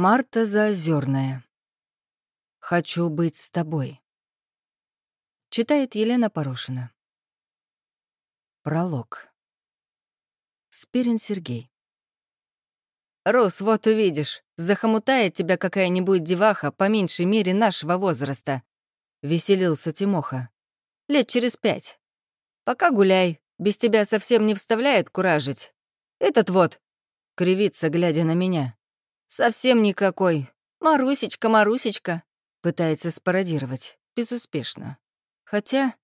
Марта Заозерная. «Хочу быть с тобой». Читает Елена Порошина. Пролог. Спирин Сергей. «Рус, вот увидишь, захомутает тебя какая-нибудь деваха по меньшей мере нашего возраста», — веселился Тимоха. «Лет через пять. Пока гуляй, без тебя совсем не вставляет куражить. Этот вот», — кривится, глядя на меня. «Совсем никакой. Марусечка, Марусечка», — пытается спародировать. Безуспешно. Хотя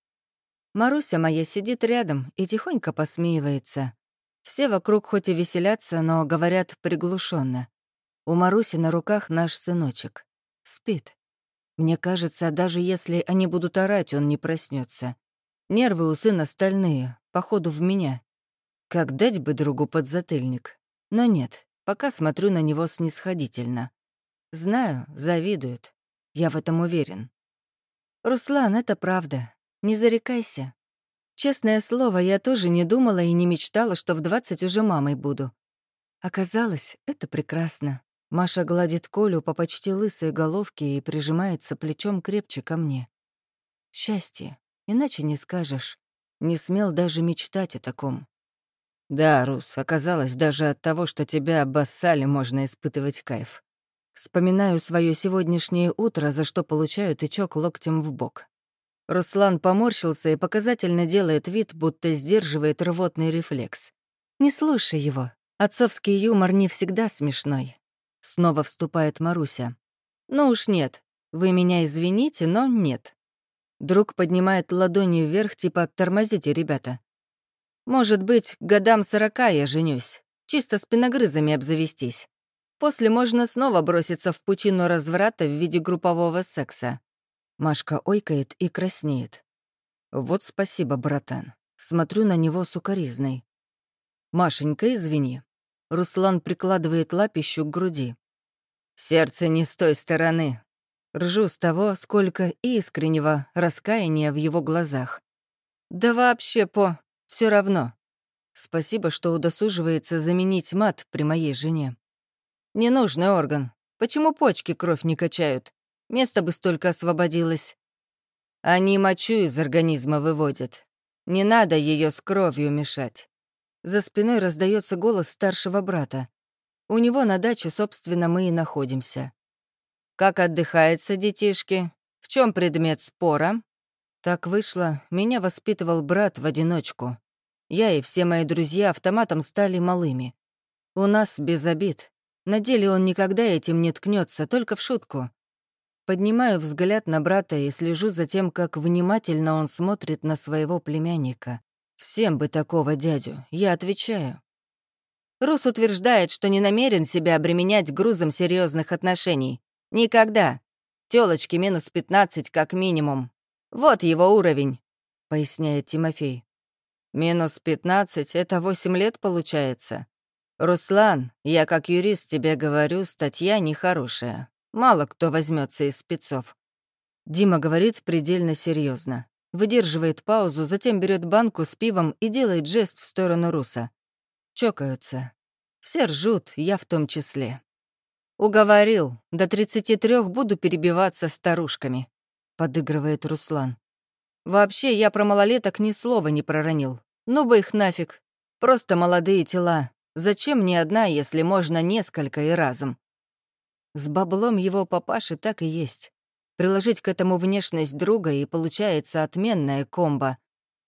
Маруся моя сидит рядом и тихонько посмеивается. Все вокруг хоть и веселятся, но говорят приглушенно. У Маруси на руках наш сыночек. Спит. Мне кажется, даже если они будут орать, он не проснется. Нервы у сына стальные, походу в меня. Как дать бы другу подзатыльник? Но нет, пока смотрю на него снисходительно. Знаю, завидует. Я в этом уверен. Руслан, это правда. Не зарекайся. Честное слово, я тоже не думала и не мечтала, что в двадцать уже мамой буду. Оказалось, это прекрасно. Маша гладит Колю по почти лысой головке и прижимается плечом крепче ко мне. Счастье, иначе не скажешь. Не смел даже мечтать о таком. Да, Рус, оказалось, даже от того, что тебя обоссали, можно испытывать кайф. Вспоминаю свое сегодняшнее утро, за что получаю тычок локтем в бок. Руслан поморщился и показательно делает вид, будто сдерживает рвотный рефлекс. «Не слушай его. Отцовский юмор не всегда смешной». Снова вступает Маруся. «Ну уж нет. Вы меня извините, но нет». Друг поднимает ладони вверх, типа «тормозите, ребята». «Может быть, годам сорока я женюсь. Чисто спиногрызами обзавестись. После можно снова броситься в пучину разврата в виде группового секса. Машка ойкает и краснеет. Вот спасибо, братан. Смотрю на него сукоризной. Машенька, извини. Руслан прикладывает лапищу к груди. Сердце не с той стороны. Ржу с того, сколько искреннего раскаяния в его глазах. Да вообще по... все равно. Спасибо, что удосуживается заменить мат при моей жене. Ненужный орган. Почему почки кровь не качают? Место бы столько освободилось. Они мочу из организма выводят. Не надо ее с кровью мешать. За спиной раздается голос старшего брата. У него на даче, собственно, мы и находимся. Как отдыхается, детишки? В чем предмет спора? Так вышло, меня воспитывал брат в одиночку. Я и все мои друзья автоматом стали малыми. У нас без обид. На деле он никогда этим не ткнется, только в шутку. Поднимаю взгляд на брата и слежу за тем, как внимательно он смотрит на своего племянника. Всем бы такого дядю, я отвечаю. Рус утверждает, что не намерен себя обременять грузом серьезных отношений. Никогда. Телочки минус 15 как минимум. Вот его уровень, поясняет Тимофей. Минус 15 — это 8 лет получается. Руслан, я как юрист тебе говорю, статья нехорошая. Мало кто возьмется из спецов. Дима говорит предельно серьезно, Выдерживает паузу, затем берет банку с пивом и делает жест в сторону Руса. Чокаются. Все ржут, я в том числе. «Уговорил, до 33 буду перебиваться старушками», — подыгрывает Руслан. «Вообще, я про малолеток ни слова не проронил. Ну бы их нафиг. Просто молодые тела. Зачем мне одна, если можно несколько и разом? С баблом его папаши так и есть. Приложить к этому внешность друга, и получается отменная комбо.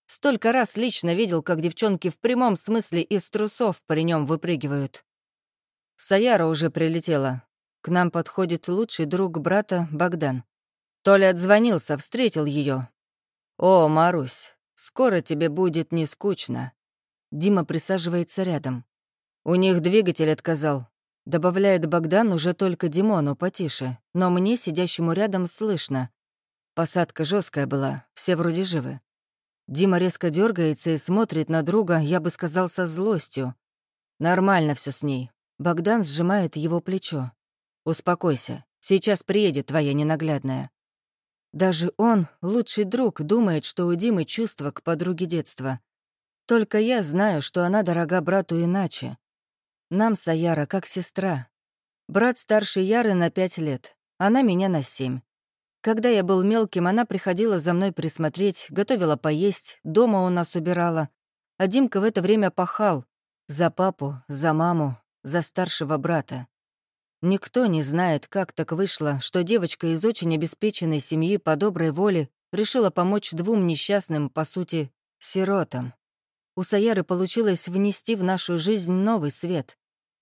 Столько раз лично видел, как девчонки в прямом смысле из трусов при нем выпрыгивают. Саяра уже прилетела. К нам подходит лучший друг брата Богдан. Толя отзвонился, встретил ее. «О, Марусь, скоро тебе будет не скучно». Дима присаживается рядом. У них двигатель отказал. Добавляет Богдан уже только Димону потише, но мне, сидящему рядом, слышно. Посадка жесткая была, все вроде живы. Дима резко дергается и смотрит на друга, я бы сказал, со злостью. Нормально все с ней. Богдан сжимает его плечо. «Успокойся, сейчас приедет твоя ненаглядная». Даже он, лучший друг, думает, что у Димы чувства к подруге детства. Только я знаю, что она дорога брату иначе. Нам Саяра как сестра. Брат старше Яры на пять лет, она меня на семь. Когда я был мелким, она приходила за мной присмотреть, готовила поесть, дома у нас убирала. А Димка в это время пахал. За папу, за маму, за старшего брата. Никто не знает, как так вышло, что девочка из очень обеспеченной семьи по доброй воле решила помочь двум несчастным, по сути, сиротам. У Саяры получилось внести в нашу жизнь новый свет.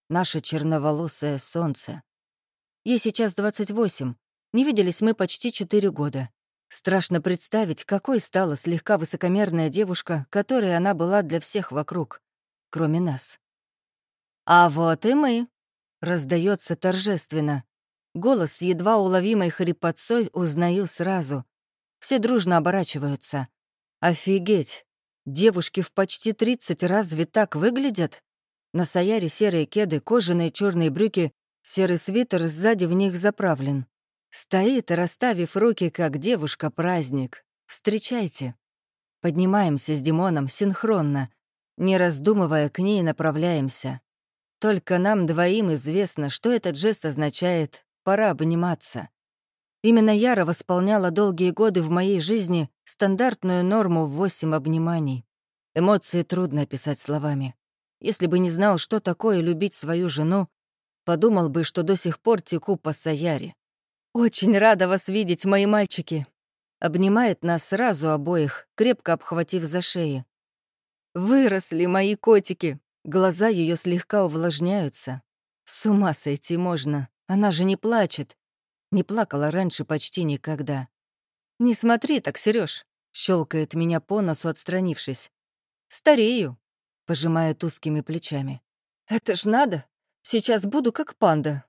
Наше черноволосое солнце. Ей сейчас 28. Не виделись мы почти 4 года. Страшно представить, какой стала слегка высокомерная девушка, которой она была для всех вокруг, кроме нас. «А вот и мы», — раздается торжественно. Голос едва уловимой хрипотцой узнаю сразу. Все дружно оборачиваются. «Офигеть! Девушки в почти 30 разве так выглядят?» На Саяре серые кеды, кожаные черные брюки, серый свитер сзади в них заправлен. Стоит, расставив руки, как девушка-праздник. Встречайте. Поднимаемся с Димоном синхронно. Не раздумывая, к ней направляемся. Только нам двоим известно, что этот жест означает «пора обниматься». Именно Яра восполняла долгие годы в моей жизни стандартную норму в восемь обниманий. Эмоции трудно описать словами. Если бы не знал, что такое любить свою жену, подумал бы, что до сих пор теку по Саяре. «Очень рада вас видеть, мои мальчики!» Обнимает нас сразу обоих, крепко обхватив за шеи. «Выросли мои котики!» Глаза ее слегка увлажняются. С ума сойти можно, она же не плачет. Не плакала раньше почти никогда. «Не смотри так, Сереж, щелкает меня по носу, отстранившись. «Старею», — пожимает узкими плечами. «Это ж надо! Сейчас буду как панда,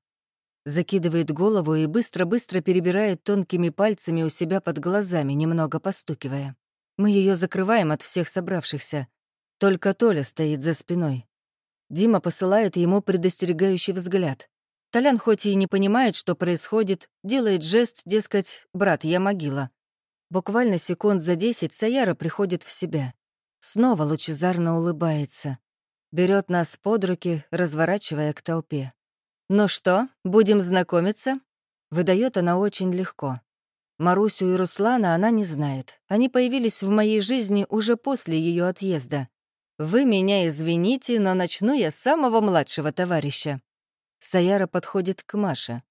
Закидывает голову и быстро-быстро перебирает тонкими пальцами у себя под глазами, немного постукивая. Мы ее закрываем от всех собравшихся. Только Толя стоит за спиной. Дима посылает ему предостерегающий взгляд. Толян хоть и не понимает, что происходит, делает жест, дескать, «брат, я могила». Буквально секунд за десять Саяра приходит в себя. Снова лучезарно улыбается. Берет нас под руки, разворачивая к толпе. «Ну что, будем знакомиться?» Выдает она очень легко. Марусю и Руслана она не знает. Они появились в моей жизни уже после ее отъезда. «Вы меня извините, но начну я с самого младшего товарища». Саяра подходит к Маше.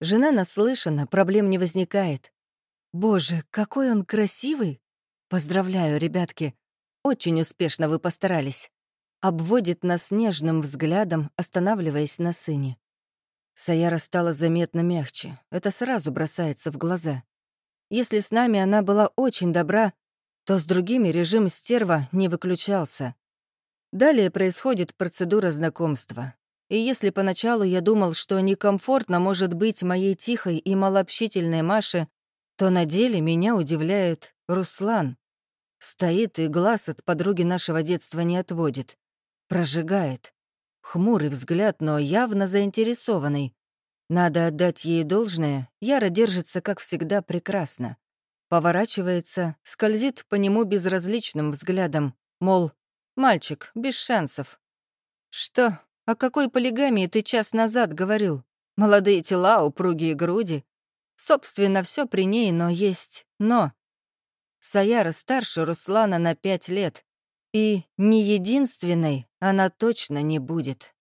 Жена наслышана, проблем не возникает. «Боже, какой он красивый!» «Поздравляю, ребятки. Очень успешно вы постарались». Обводит нас нежным взглядом, останавливаясь на сыне. Саяра стала заметно мягче. Это сразу бросается в глаза. Если с нами она была очень добра, то с другими режим стерва не выключался. Далее происходит процедура знакомства. И если поначалу я думал, что некомфортно может быть моей тихой и малообщительной Маше, то на деле меня удивляет Руслан. Стоит и глаз от подруги нашего детства не отводит. Прожигает. Хмурый взгляд, но явно заинтересованный. Надо отдать ей должное, Яра держится, как всегда, прекрасно. Поворачивается, скользит по нему безразличным взглядом, мол, мальчик, без шансов. «Что? О какой полигамии ты час назад говорил? Молодые тела, упругие груди. Собственно, все при ней, но есть «но». Саяра старше Руслана на пять лет, и не единственной она точно не будет.